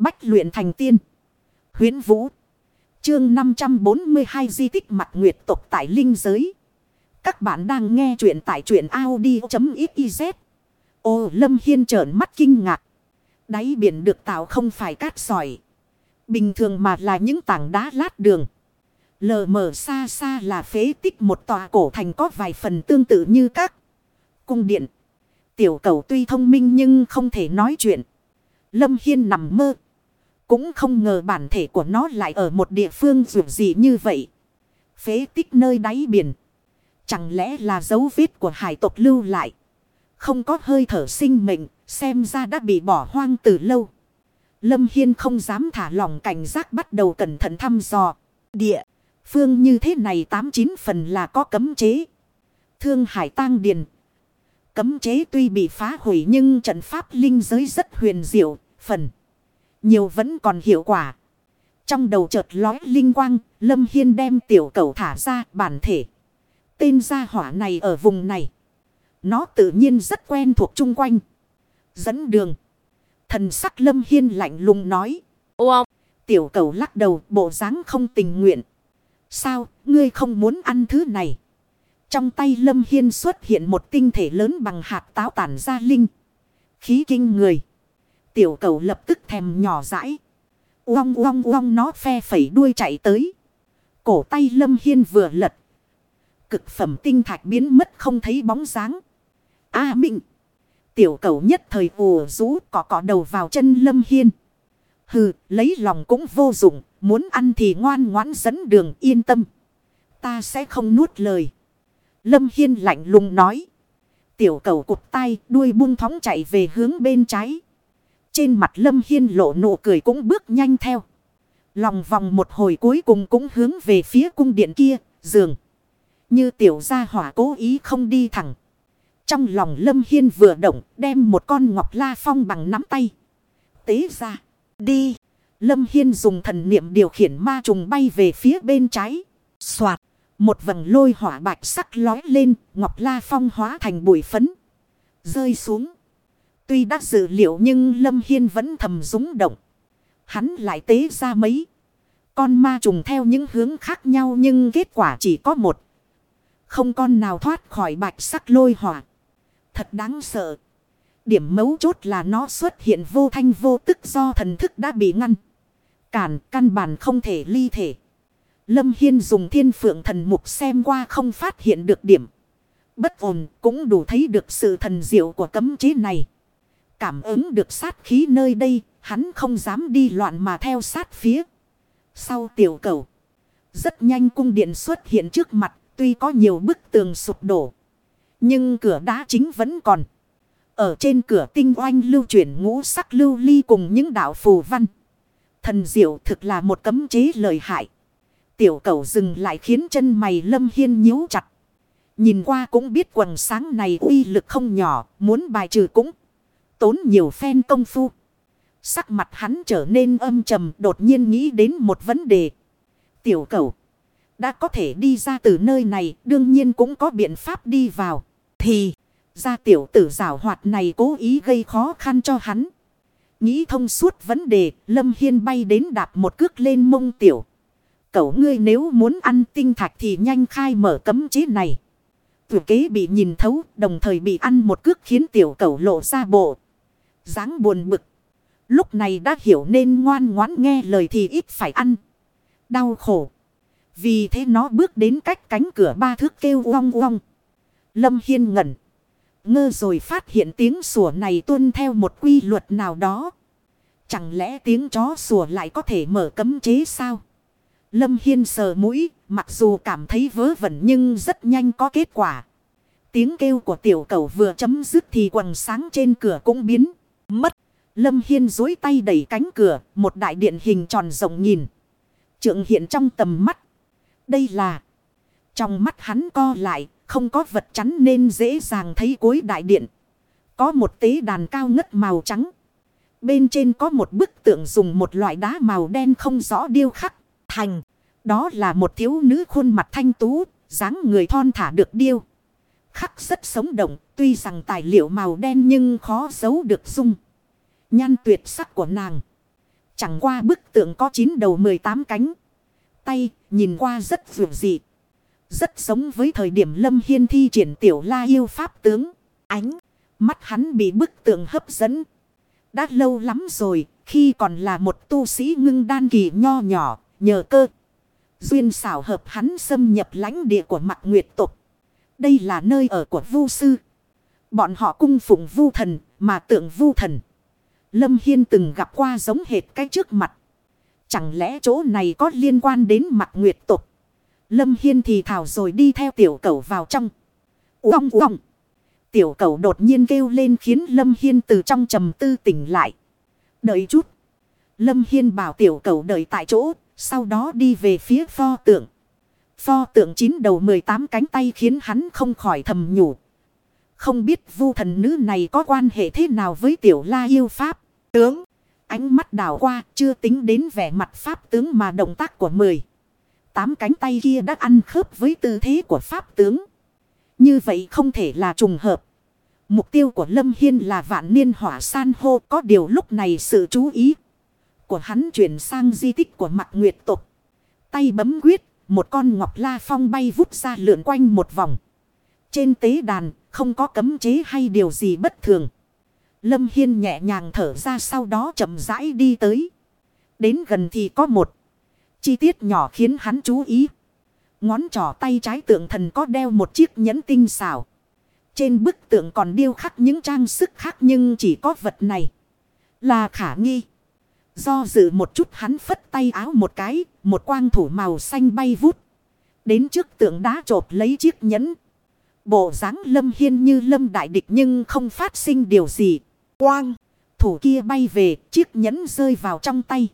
Bách luyện thành tiên. Huyến Vũ. Chương 542 di tích mặt nguyệt tộc tại linh giới. Các bạn đang nghe truyện tại truyện Audi.xyz. Ô Lâm Hiên trợn mắt kinh ngạc. Đáy biển được tạo không phải cát sỏi. Bình thường mà là những tảng đá lát đường. Lờ mờ xa xa là phế tích một tòa cổ thành có vài phần tương tự như các cung điện. Tiểu cầu tuy thông minh nhưng không thể nói chuyện. Lâm Hiên nằm mơ. Cũng không ngờ bản thể của nó lại ở một địa phương dù gì như vậy. Phế tích nơi đáy biển. Chẳng lẽ là dấu vết của hải tộc lưu lại. Không có hơi thở sinh mệnh. Xem ra đã bị bỏ hoang từ lâu. Lâm Hiên không dám thả lòng cảnh giác bắt đầu cẩn thận thăm dò. Địa. Phương như thế này tám chín phần là có cấm chế. Thương hải tang điền. Cấm chế tuy bị phá hủy nhưng trận pháp linh giới rất huyền diệu. Phần. Nhiều vẫn còn hiệu quả. Trong đầu chợt lói linh quang. Lâm Hiên đem tiểu cầu thả ra bản thể. Tên gia hỏa này ở vùng này. Nó tự nhiên rất quen thuộc chung quanh. Dẫn đường. Thần sắc Lâm Hiên lạnh lùng nói. Ô Tiểu cầu lắc đầu bộ dáng không tình nguyện. Sao ngươi không muốn ăn thứ này? Trong tay Lâm Hiên xuất hiện một tinh thể lớn bằng hạt táo tản ra linh. Khí kinh người. Tiểu cầu lập tức thèm nhỏ rãi. Uong uong uong nó phe phẩy đuôi chạy tới. Cổ tay Lâm Hiên vừa lật. Cực phẩm tinh thạch biến mất không thấy bóng dáng. A à, Minh. Tiểu cầu nhất thời ùa rú cỏ cỏ đầu vào chân Lâm Hiên. Hừ, lấy lòng cũng vô dụng. Muốn ăn thì ngoan ngoãn dẫn đường yên tâm. Ta sẽ không nuốt lời. Lâm Hiên lạnh lùng nói. Tiểu cầu cụt tay đuôi buông thóng chạy về hướng bên trái. Trên mặt Lâm Hiên lộ nụ cười cũng bước nhanh theo. Lòng vòng một hồi cuối cùng cũng hướng về phía cung điện kia, giường. Như tiểu gia hỏa cố ý không đi thẳng. Trong lòng Lâm Hiên vừa động đem một con ngọc la phong bằng nắm tay. Tế ra. Đi. Lâm Hiên dùng thần niệm điều khiển ma trùng bay về phía bên trái. Xoạt. Một vầng lôi hỏa bạch sắc lói lên. Ngọc la phong hóa thành bụi phấn. Rơi xuống. Tuy đã dự liệu nhưng Lâm Hiên vẫn thầm rúng động. Hắn lại tế ra mấy. Con ma trùng theo những hướng khác nhau nhưng kết quả chỉ có một. Không con nào thoát khỏi bạch sắc lôi hỏa. Thật đáng sợ. Điểm mấu chốt là nó xuất hiện vô thanh vô tức do thần thức đã bị ngăn. Cản, căn bản không thể ly thể. Lâm Hiên dùng thiên phượng thần mục xem qua không phát hiện được điểm. Bất ổn, cũng đủ thấy được sự thần diệu của cấm chế này. Cảm ứng được sát khí nơi đây, hắn không dám đi loạn mà theo sát phía. Sau tiểu cầu, rất nhanh cung điện xuất hiện trước mặt, tuy có nhiều bức tường sụp đổ. Nhưng cửa đá chính vẫn còn. Ở trên cửa tinh oanh lưu chuyển ngũ sắc lưu ly cùng những đạo phù văn. Thần diệu thực là một cấm chế lợi hại. Tiểu cầu dừng lại khiến chân mày lâm hiên nhíu chặt. Nhìn qua cũng biết quần sáng này uy lực không nhỏ, muốn bài trừ cũng tốn nhiều phen công phu. Sắc mặt hắn trở nên âm trầm, đột nhiên nghĩ đến một vấn đề. Tiểu cầu đã có thể đi ra từ nơi này, đương nhiên cũng có biện pháp đi vào. Thì, ra tiểu tử giảo hoạt này cố ý gây khó khăn cho hắn. Nghĩ thông suốt vấn đề, Lâm Hiên bay đến đạp một cước lên mông tiểu. Cậu ngươi nếu muốn ăn tinh thạch thì nhanh khai mở cấm chế này. Vừa kế bị nhìn thấu, đồng thời bị ăn một cước khiến tiểu cậu lộ ra bộ dáng buồn bực. Lúc này đã hiểu nên ngoan ngoãn nghe lời thì ít phải ăn. Đau khổ. Vì thế nó bước đến cách cánh cửa ba thước kêu uong uong. Lâm Hiên ngẩn. Ngơ rồi phát hiện tiếng sủa này tuân theo một quy luật nào đó. Chẳng lẽ tiếng chó sủa lại có thể mở cấm chế sao? Lâm Hiên sờ mũi, mặc dù cảm thấy vớ vẩn nhưng rất nhanh có kết quả. Tiếng kêu của tiểu cầu vừa chấm dứt thì quần sáng trên cửa cũng biến. Lâm Hiên dối tay đẩy cánh cửa. Một đại điện hình tròn rộng nhìn. Trượng hiện trong tầm mắt. Đây là. Trong mắt hắn co lại. Không có vật chắn nên dễ dàng thấy cuối đại điện. Có một tế đàn cao ngất màu trắng. Bên trên có một bức tượng dùng một loại đá màu đen không rõ điêu khắc. Thành. Đó là một thiếu nữ khuôn mặt thanh tú. dáng người thon thả được điêu. Khắc rất sống động. Tuy rằng tài liệu màu đen nhưng khó giấu được dung. Nhan tuyệt sắc của nàng. Chẳng qua bức tượng có 9 đầu 18 cánh. Tay nhìn qua rất vượt dị. Rất giống với thời điểm Lâm Hiên thi triển tiểu la yêu pháp tướng. Ánh mắt hắn bị bức tượng hấp dẫn. Đã lâu lắm rồi, khi còn là một tu sĩ ngưng đan kỳ nho nhỏ, nhờ cơ. Duyên xảo hợp hắn xâm nhập lãnh địa của mặt nguyệt tục. Đây là nơi ở của vu sư. Bọn họ cung phụng vu thần, mà tượng vu thần. Lâm Hiên từng gặp qua giống hệt cái trước mặt. Chẳng lẽ chỗ này có liên quan đến mặt nguyệt tục. Lâm Hiên thì thảo rồi đi theo tiểu cầu vào trong. Uông uông. Tiểu cầu đột nhiên kêu lên khiến Lâm Hiên từ trong trầm tư tỉnh lại. Đợi chút. Lâm Hiên bảo tiểu cầu đợi tại chỗ. Sau đó đi về phía pho tượng. Pho tượng chín đầu 18 cánh tay khiến hắn không khỏi thầm nhủ. Không biết vu thần nữ này có quan hệ thế nào với tiểu la yêu pháp. Tướng. Ánh mắt đảo qua chưa tính đến vẻ mặt pháp tướng mà động tác của mười. Tám cánh tay kia đã ăn khớp với tư thế của pháp tướng. Như vậy không thể là trùng hợp. Mục tiêu của Lâm Hiên là vạn niên hỏa san hô có điều lúc này sự chú ý của hắn chuyển sang di tích của mặt nguyệt tục. Tay bấm quyết, một con ngọc la phong bay vút ra lượn quanh một vòng. Trên tế đàn, không có cấm chế hay điều gì bất thường. Lâm Hiên nhẹ nhàng thở ra sau đó chậm rãi đi tới. Đến gần thì có một chi tiết nhỏ khiến hắn chú ý. Ngón trỏ tay trái tượng thần có đeo một chiếc nhẫn tinh xảo. Trên bức tượng còn điêu khắc những trang sức khác nhưng chỉ có vật này là khả nghi. Do dự một chút hắn phất tay áo một cái, một quang thủ màu xanh bay vút. Đến trước tượng đá trộp lấy chiếc nhẫn. Bộ dáng lâm hiên như lâm đại địch nhưng không phát sinh điều gì. Quang, thủ kia bay về, chiếc nhẫn rơi vào trong tay.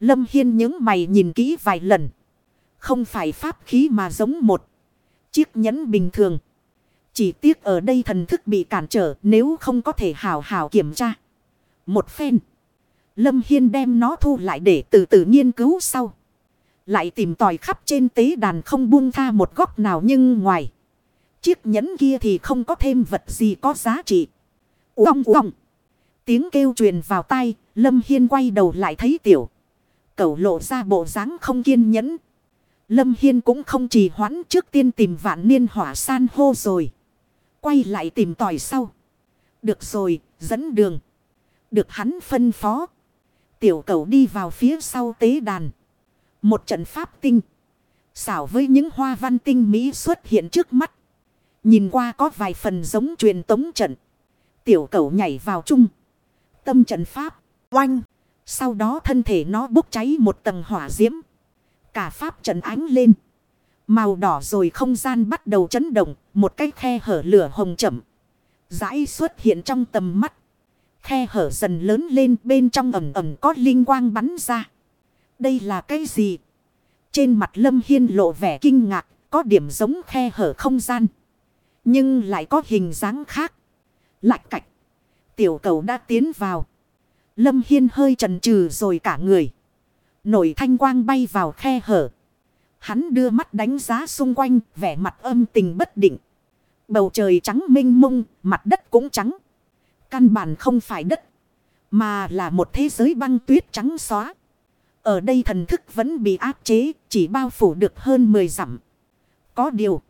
Lâm hiên những mày nhìn kỹ vài lần. Không phải pháp khí mà giống một chiếc nhẫn bình thường. Chỉ tiếc ở đây thần thức bị cản trở nếu không có thể hào hào kiểm tra. Một phen. Lâm Hiên đem nó thu lại để từ từ nghiên cứu sau. Lại tìm tòi khắp trên tế đàn không buông tha một góc nào nhưng ngoài. Chiếc nhẫn kia thì không có thêm vật gì có giá trị. Uông uông. Tiếng kêu truyền vào tai, Lâm Hiên quay đầu lại thấy tiểu. Cậu lộ ra bộ dáng không kiên nhẫn. Lâm Hiên cũng không trì hoãn trước tiên tìm vạn niên hỏa san hô rồi. Quay lại tìm tòi sau. Được rồi, dẫn đường. Được hắn phân phó. Tiểu cầu đi vào phía sau tế đàn. Một trận pháp tinh. Xảo với những hoa văn tinh mỹ xuất hiện trước mắt. Nhìn qua có vài phần giống truyền tống trận. Tiểu cầu nhảy vào chung. Tâm trận pháp. Oanh. Sau đó thân thể nó bốc cháy một tầng hỏa diễm. Cả pháp trận ánh lên. Màu đỏ rồi không gian bắt đầu chấn động. Một cái khe hở lửa hồng chậm. Rãi xuất hiện trong tầm mắt. Khe hở dần lớn lên bên trong ẩm ẩm có linh quang bắn ra. Đây là cái gì? Trên mặt Lâm Hiên lộ vẻ kinh ngạc, có điểm giống khe hở không gian. Nhưng lại có hình dáng khác. Lạch cạch. Tiểu cầu đã tiến vào. Lâm Hiên hơi trần trừ rồi cả người. Nổi thanh quang bay vào khe hở. Hắn đưa mắt đánh giá xung quanh, vẻ mặt âm tình bất định. Bầu trời trắng minh mông, mặt đất cũng trắng. Căn bản không phải đất. Mà là một thế giới băng tuyết trắng xóa. Ở đây thần thức vẫn bị áp chế. Chỉ bao phủ được hơn 10 dặm. Có điều.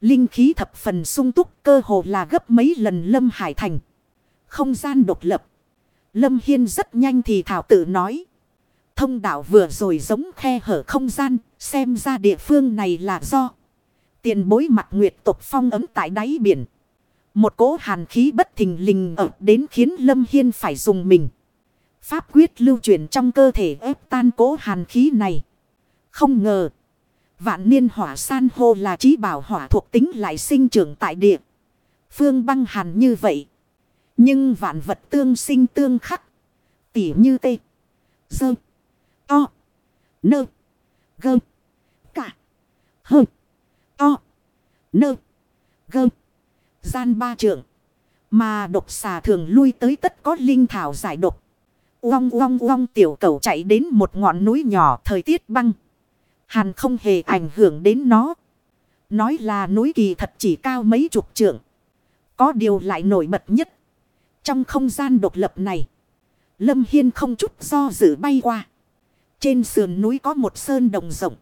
Linh khí thập phần sung túc cơ hồ là gấp mấy lần Lâm Hải Thành. Không gian độc lập. Lâm Hiên rất nhanh thì thảo tự nói. Thông đạo vừa rồi giống khe hở không gian. Xem ra địa phương này là do. Tiền bối mặt nguyệt tục phong ấm tại đáy biển. Một cỗ hàn khí bất thình lình ập đến khiến Lâm Hiên phải dùng mình. Pháp quyết lưu chuyển trong cơ thể ép tan cỗ hàn khí này. Không ngờ. Vạn niên hỏa san hô là trí bảo hỏa thuộc tính lại sinh trưởng tại địa. Phương băng hàn như vậy. Nhưng vạn vật tương sinh tương khắc. Tỉ như tê. Dơ. To. Nơ. Gơ. Cả. Hơ. To. Nơ. Gơ gian ba trưởng Mà độc xà thường lui tới tất có linh thảo giải độc. Uong uong uong tiểu cầu chạy đến một ngọn núi nhỏ thời tiết băng. Hàn không hề ảnh hưởng đến nó. Nói là núi kỳ thật chỉ cao mấy chục trượng. Có điều lại nổi bật nhất. Trong không gian độc lập này. Lâm Hiên không chút do dự bay qua. Trên sườn núi có một sơn đồng rộng.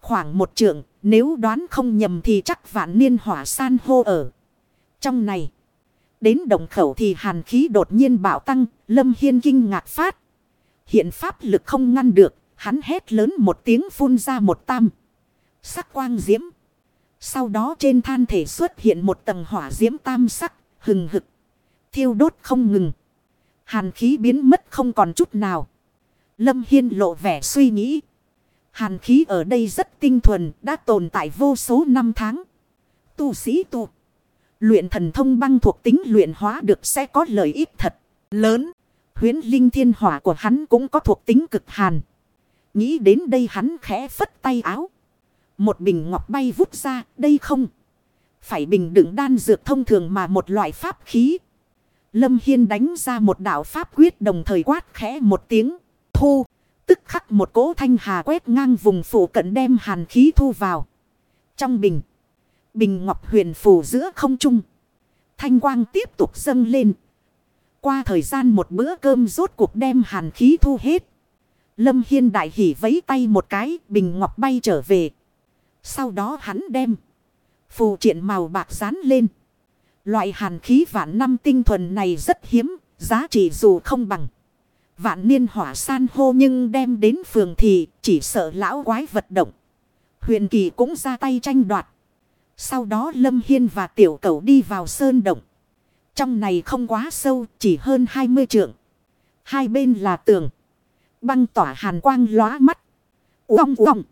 Khoảng một trượng, nếu đoán không nhầm thì chắc vạn niên hỏa san hô ở. Trong này, đến đồng khẩu thì hàn khí đột nhiên bạo tăng, Lâm Hiên kinh ngạc phát. Hiện pháp lực không ngăn được, hắn hét lớn một tiếng phun ra một tam. Sắc quang diễm. Sau đó trên than thể xuất hiện một tầng hỏa diễm tam sắc, hừng hực. Thiêu đốt không ngừng. Hàn khí biến mất không còn chút nào. Lâm Hiên lộ vẻ suy nghĩ. Hàn khí ở đây rất tinh thuần, đã tồn tại vô số năm tháng. Tu sĩ tu. Luyện thần thông băng thuộc tính luyện hóa được sẽ có lợi ích thật lớn. Huyến linh thiên hỏa của hắn cũng có thuộc tính cực hàn. Nghĩ đến đây hắn khẽ phất tay áo. Một bình ngọc bay vút ra, đây không. Phải bình đựng đan dược thông thường mà một loại pháp khí. Lâm Hiên đánh ra một đạo pháp quyết đồng thời quát khẽ một tiếng. Thu, tức khắc một cỗ thanh hà quét ngang vùng phủ cận đem hàn khí thu vào. Trong bình, bình ngọc huyền phủ giữa không trung. Thanh quang tiếp tục dâng lên. Qua thời gian một bữa cơm rốt cuộc đem hàn khí thu hết. Lâm Hiên đại hỉ vấy tay một cái, bình ngọc bay trở về. Sau đó hắn đem phù triện màu bạc dán lên. Loại hàn khí vạn năm tinh thuần này rất hiếm, giá trị dù không bằng. Vạn niên hỏa san hô nhưng đem đến phường thì chỉ sợ lão quái vật động. Huyền kỳ cũng ra tay tranh đoạt. Sau đó Lâm Hiên và tiểu cầu đi vào sơn động. Trong này không quá sâu, chỉ hơn 20 trượng. Hai bên là tường. Băng tỏa hàn quang lóa mắt. Uông uông.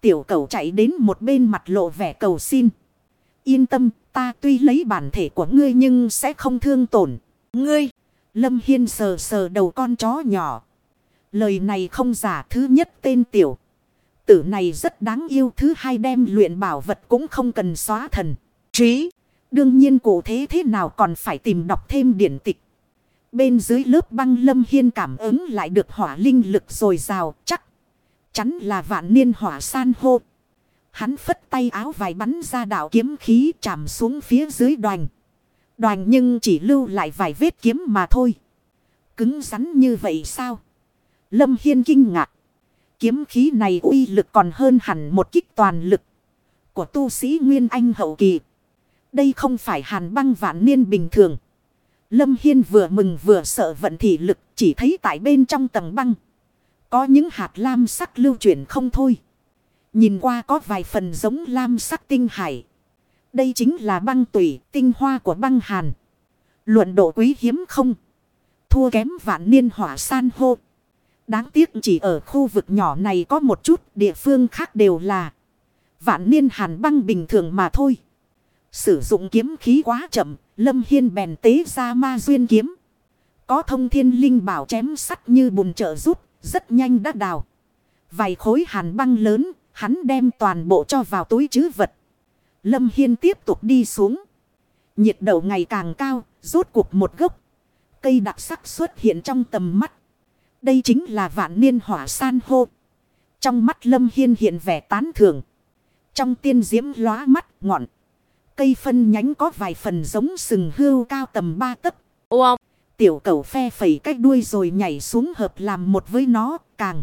Tiểu cầu chạy đến một bên mặt lộ vẻ cầu xin. Yên tâm, ta tuy lấy bản thể của ngươi nhưng sẽ không thương tổn. Ngươi, Lâm Hiên sờ sờ đầu con chó nhỏ. Lời này không giả thứ nhất tên tiểu. Tử này rất đáng yêu thứ hai đem luyện bảo vật cũng không cần xóa thần. Trí. Đương nhiên cụ thế thế nào còn phải tìm đọc thêm điển tịch. Bên dưới lớp băng lâm hiên cảm ứng lại được hỏa linh lực rồi rào chắc. Chắn là vạn niên hỏa san hô. Hắn phất tay áo vài bắn ra đảo kiếm khí chạm xuống phía dưới đoàn. Đoàn nhưng chỉ lưu lại vài vết kiếm mà thôi. Cứng rắn như vậy sao? Lâm Hiên kinh ngạc. Kiếm khí này uy lực còn hơn hẳn một kích toàn lực. Của tu sĩ Nguyên Anh hậu kỳ. Đây không phải hàn băng vạn niên bình thường. Lâm Hiên vừa mừng vừa sợ vận thị lực chỉ thấy tại bên trong tầng băng. Có những hạt lam sắc lưu chuyển không thôi. Nhìn qua có vài phần giống lam sắc tinh hải. Đây chính là băng tủy, tinh hoa của băng hàn. Luận độ quý hiếm không. Thua kém vạn niên hỏa san hô. Đáng tiếc chỉ ở khu vực nhỏ này có một chút, địa phương khác đều là. Vạn niên hàn băng bình thường mà thôi. Sử dụng kiếm khí quá chậm. Lâm Hiên bèn tế ra ma duyên kiếm. Có thông thiên linh bảo chém sắt như bùn trợ rút, Rất nhanh đã đào. Vài khối hàn băng lớn. Hắn đem toàn bộ cho vào túi chứ vật. Lâm Hiên tiếp tục đi xuống. Nhiệt độ ngày càng cao. Rốt cuộc một gốc. Cây đặc sắc xuất hiện trong tầm mắt. Đây chính là vạn niên hỏa san hô. Trong mắt Lâm Hiên hiện vẻ tán thưởng. Trong tiên diễm lóa mắt ngọn. Cây phân nhánh có vài phần giống sừng hươu cao tầm ba tấc. Wow! Tiểu cầu phe phẩy cách đuôi rồi nhảy xuống hợp làm một với nó càng.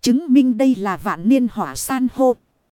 Chứng minh đây là vạn niên hỏa san hô.